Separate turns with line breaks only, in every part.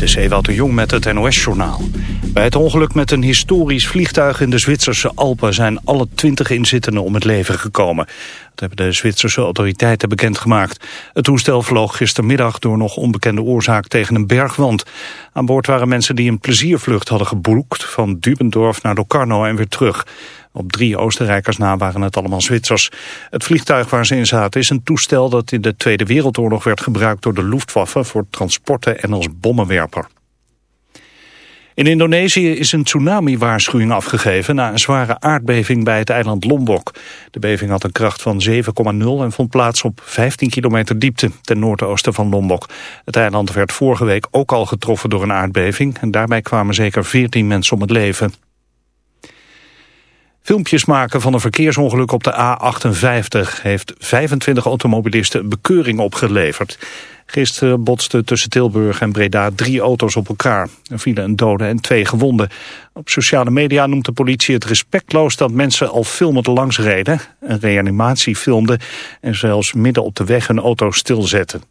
Dit is de Jong met het NOS-journaal. Bij het ongeluk met een historisch vliegtuig in de Zwitserse Alpen... zijn alle twintig inzittenden om het leven gekomen. Dat hebben de Zwitserse autoriteiten bekendgemaakt. Het toestel vloog gistermiddag door nog onbekende oorzaak tegen een bergwand. Aan boord waren mensen die een pleziervlucht hadden geboekt... van Dubendorf naar Locarno en weer terug. Op drie Oostenrijkers na waren het allemaal Zwitsers. Het vliegtuig waar ze in zaten is een toestel dat in de Tweede Wereldoorlog werd gebruikt door de Luftwaffe voor transporten en als bommenwerper. In Indonesië is een tsunami-waarschuwing afgegeven na een zware aardbeving bij het eiland Lombok. De beving had een kracht van 7,0 en vond plaats op 15 kilometer diepte ten noordoosten van Lombok. Het eiland werd vorige week ook al getroffen door een aardbeving en daarbij kwamen zeker 14 mensen om het leven. Filmpjes maken van een verkeersongeluk op de A58 heeft 25 automobilisten een bekeuring opgeleverd. Gisteren botsten tussen Tilburg en Breda drie auto's op elkaar. Er vielen een dode en twee gewonden. Op sociale media noemt de politie het respectloos dat mensen al filmend langs reden, een reanimatie filmden en zelfs midden op de weg een auto stilzetten.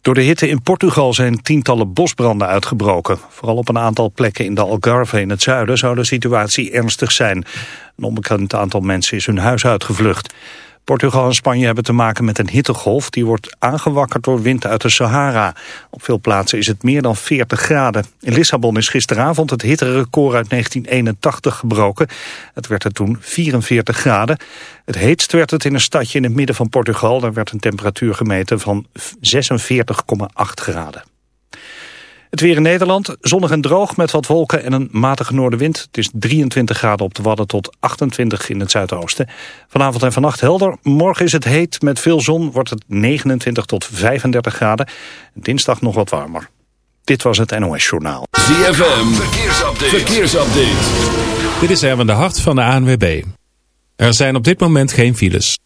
Door de hitte in Portugal zijn tientallen bosbranden uitgebroken. Vooral op een aantal plekken in de Algarve in het zuiden zou de situatie ernstig zijn. Een onbekend aantal mensen is hun huis uitgevlucht. Portugal en Spanje hebben te maken met een hittegolf... die wordt aangewakkerd door wind uit de Sahara. Op veel plaatsen is het meer dan 40 graden. In Lissabon is gisteravond het hitterecord uit 1981 gebroken. Het werd er toen 44 graden. Het heetst werd het in een stadje in het midden van Portugal. Daar werd een temperatuur gemeten van 46,8 graden. Het weer in Nederland, zonnig en droog met wat wolken en een matige noordenwind. Het is 23 graden op de Wadden tot 28 in het zuidoosten. Vanavond en vannacht helder. Morgen is het heet met veel zon, wordt het 29 tot 35 graden. Dinsdag nog wat warmer. Dit was het NOS Journaal.
ZFM, verkeersupdate. verkeersupdate.
Dit is Erwin de Hart van de ANWB. Er zijn op dit moment geen files.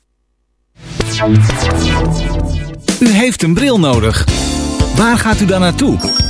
U heeft een bril nodig. Waar gaat u dan naartoe?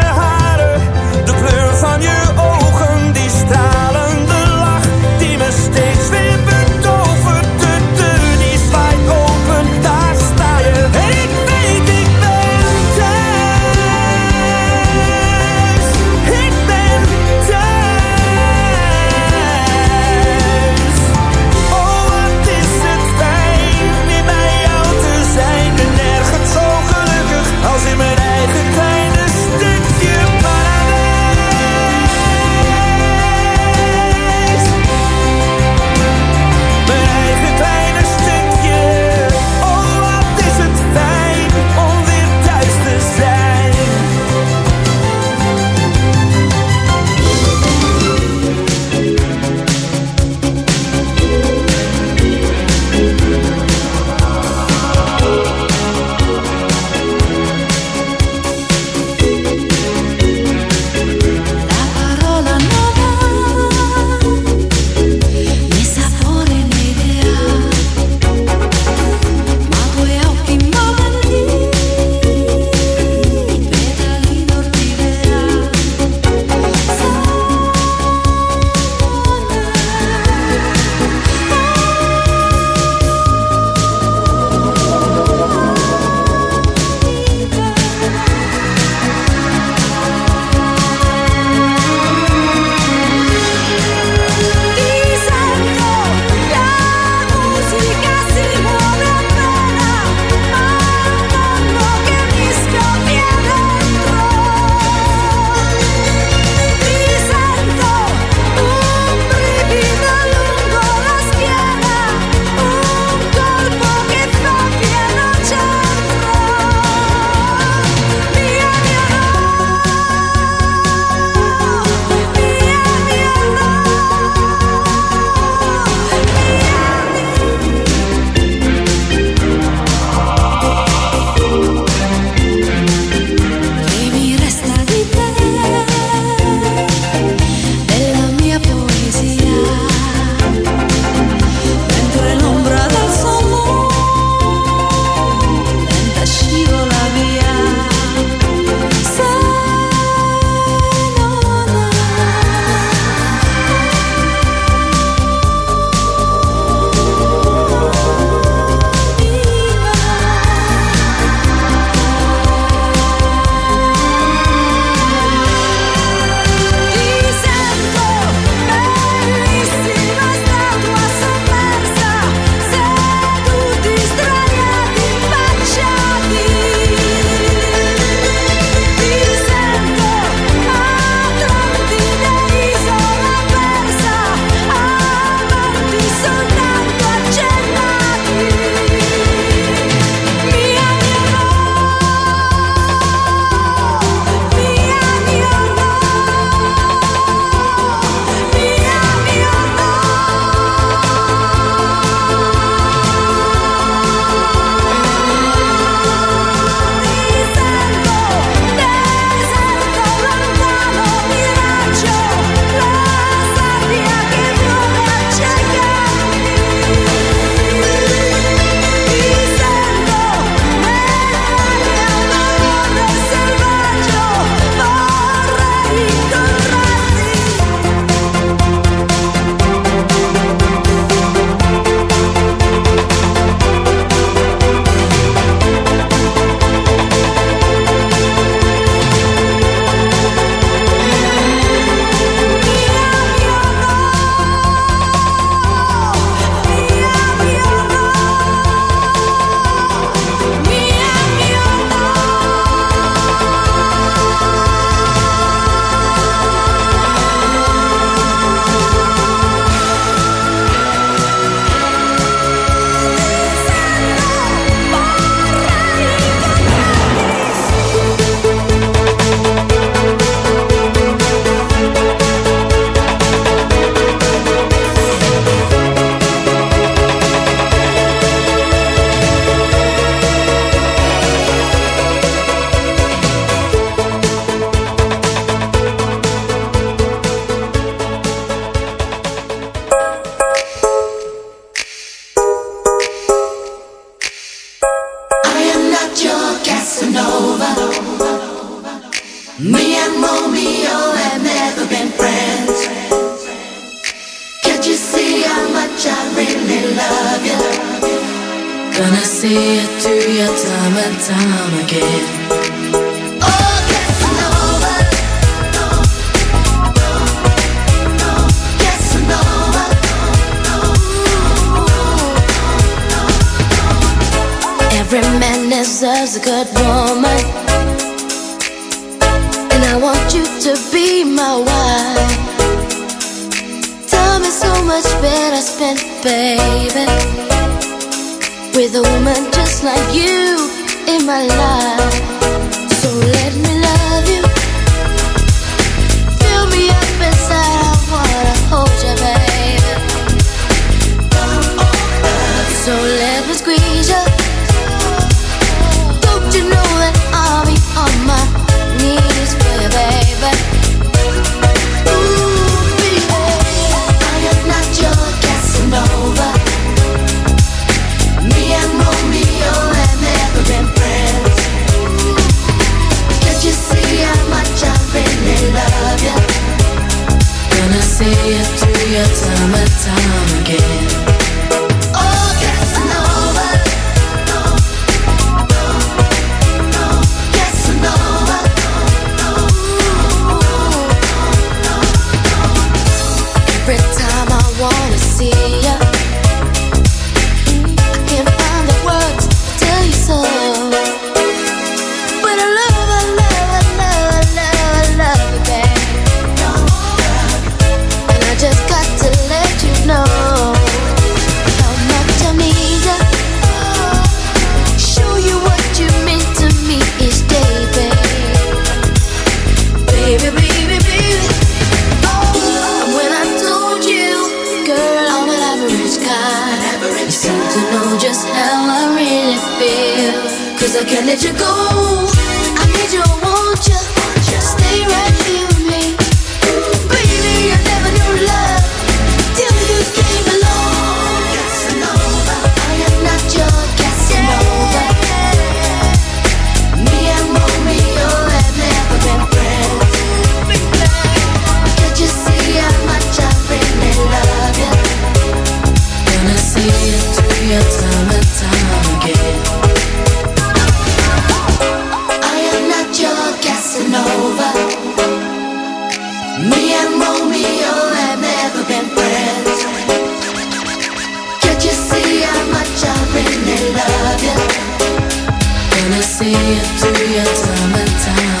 怎么走？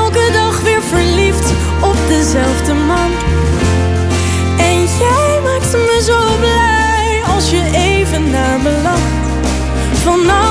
dezelfde man. En jij maakt me zo blij als je even naar me lacht. Vanaf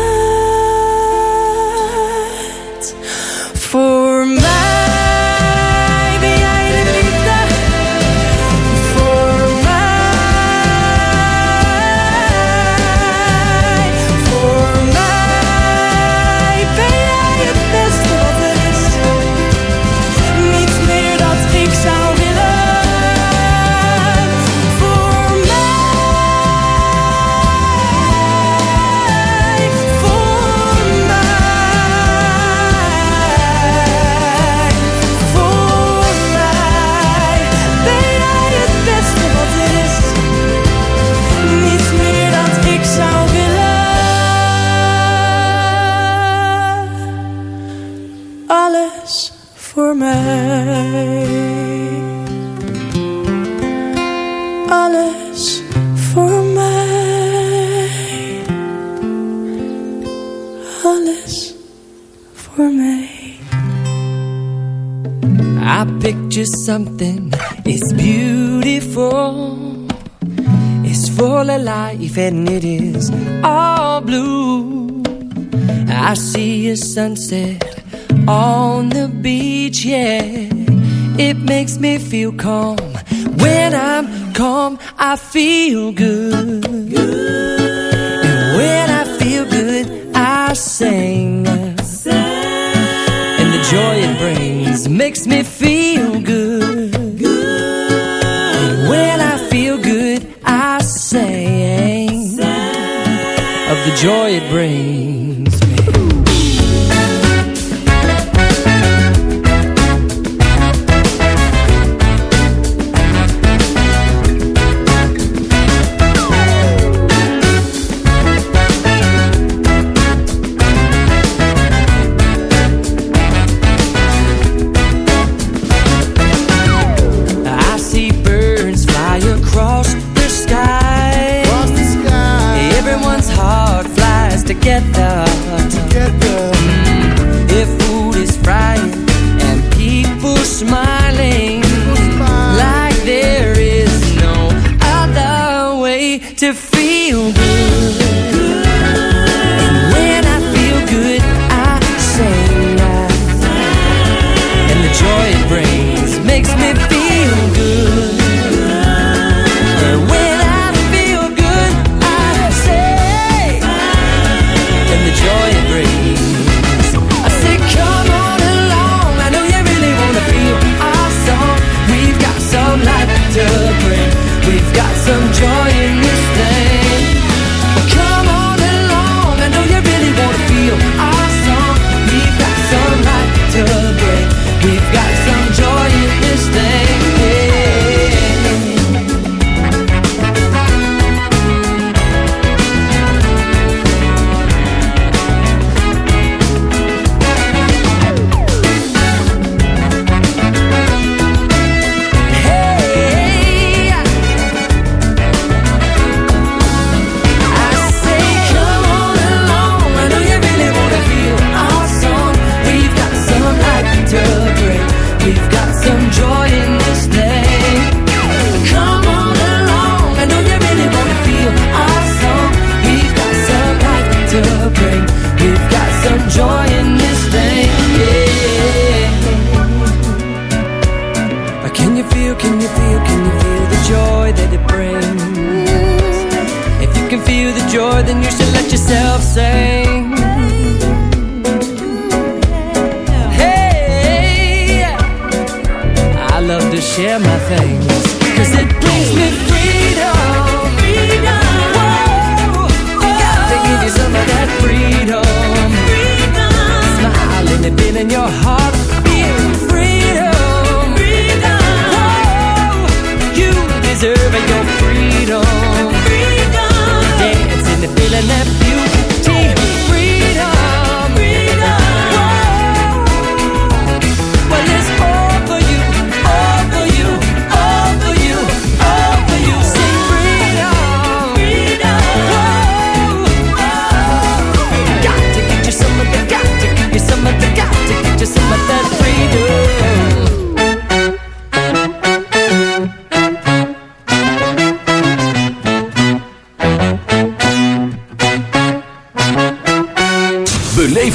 something. It's beautiful. It's full of life and it is all blue. I see a sunset together. Love to share my things, cause it brings me freedom. Whoa, Got to give you some of that freedom. Smile and it feel in your heart. Feel freedom. Whoa, you deserve your freedom. Dance in the feeling that beauty.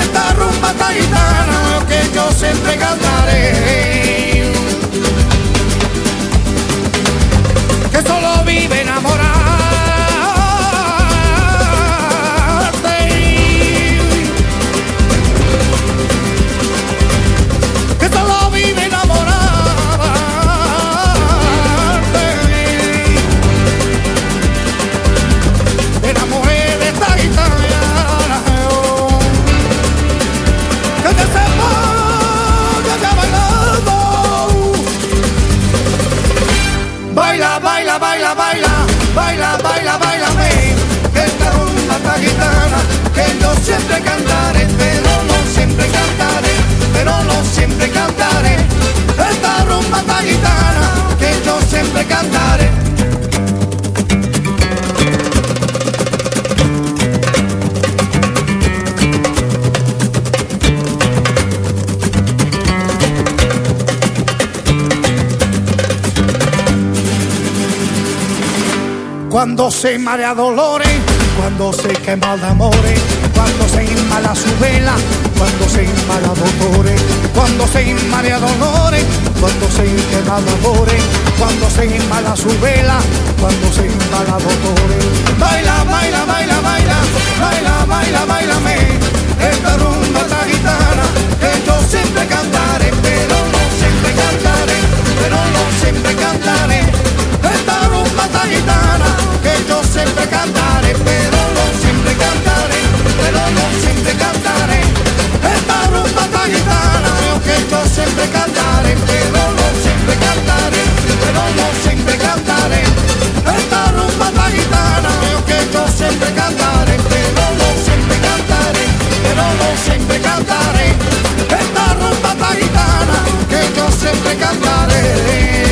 Esta rumba taitana que yo siempre cantaré. Que solo vive enamorarte. Cantaré. Cuando se marea dolores, cuando se quema de amores, cuando se inmala su vela, cuando se inmala dolores, cuando se inmala dolores, cuando se quema de amores, cuando se inmala su vela, cuando se inmala dolores. Baila, baila, baila, baila, baila, baila, bailame, esta rumba esta gitana que yo siempre cantaré, pero no siempre cantaré, pero no siempre cantaré. Esta rumba esta siempre cantaré, pero yo siempre cantaré. Esta rumba tan gitana, yo que yo siempre cantaré, pero yo siempre cantaré, pero yo siempre cantaré. Esta rumba tan gitana, yo que yo siempre cantaré, pero yo siempre cantaré, pero yo siempre cantaré. Esta rumba tan gitana, que yo siempre cantaré.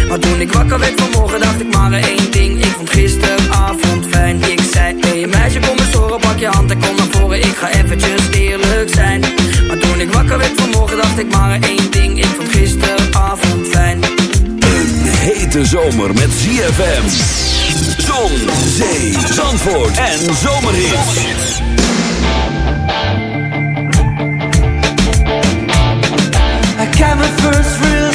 Maar toen ik wakker werd vanmorgen, dacht ik maar één ding. Ik vond gisteravond fijn. Ik zei, hey meisje, kom eens horen, pak je hand en kom naar voren. Ik ga eventjes eerlijk zijn. Maar toen ik wakker werd vanmorgen, dacht ik maar één ding. Ik vond gisteravond fijn.
Een hete zomer met ZFM. Zon, zee, zandvoort en zomerhits.
I got my first real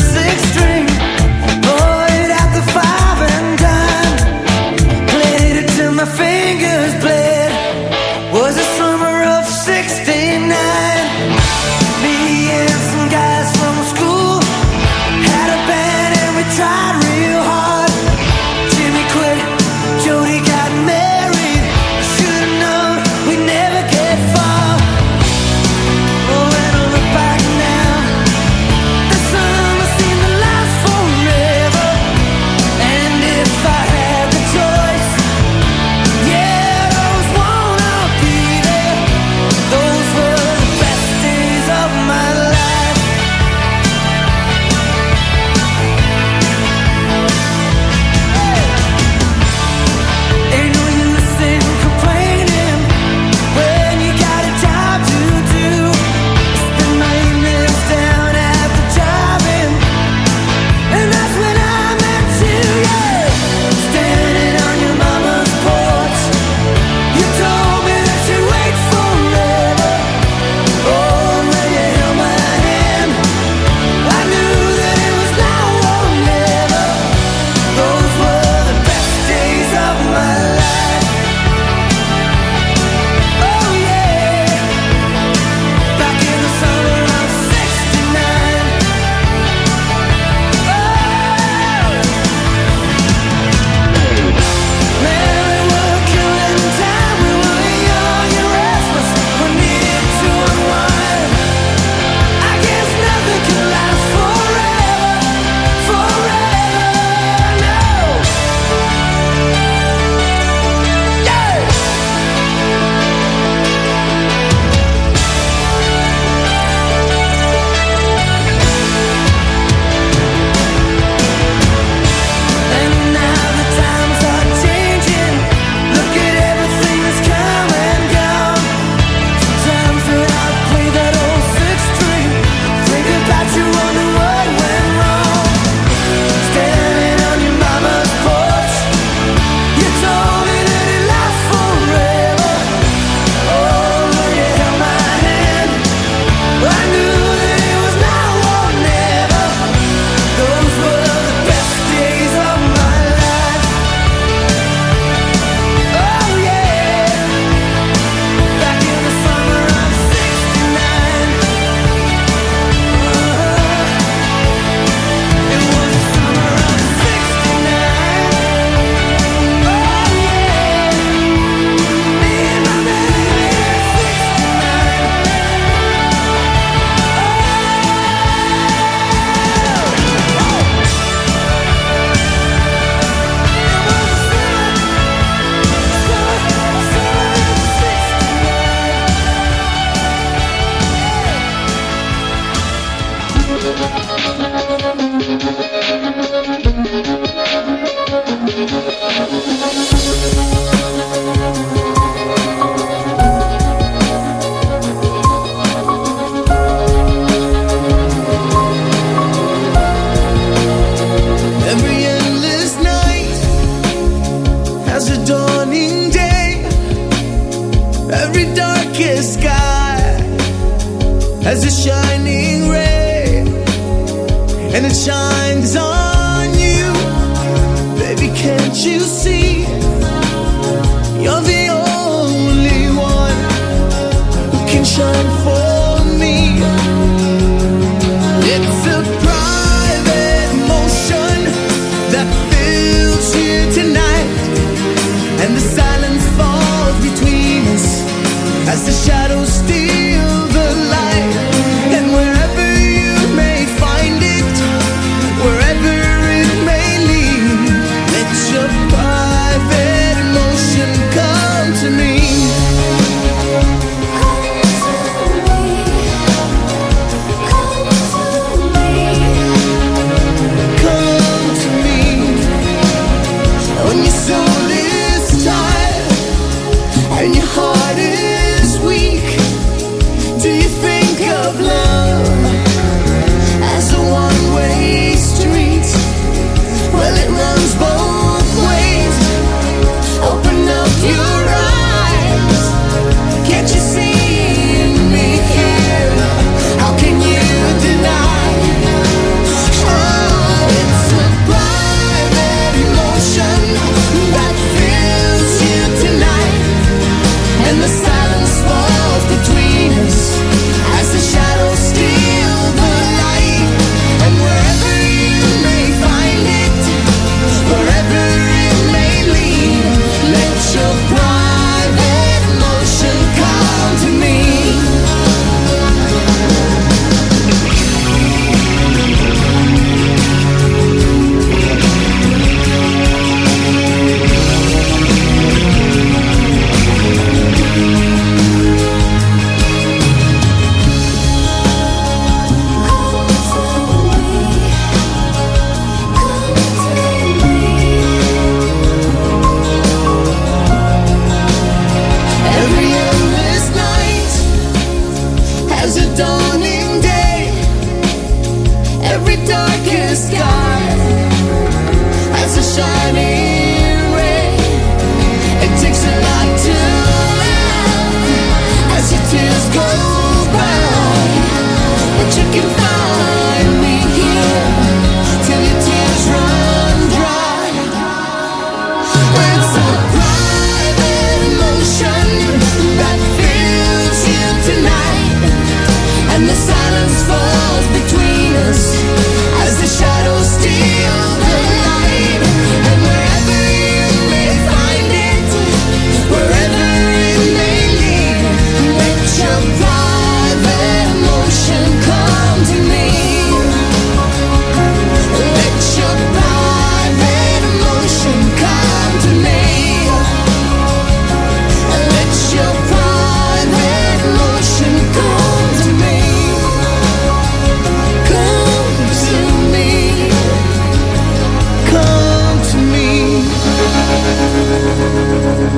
you can find me here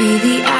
Be the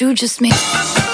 You just made.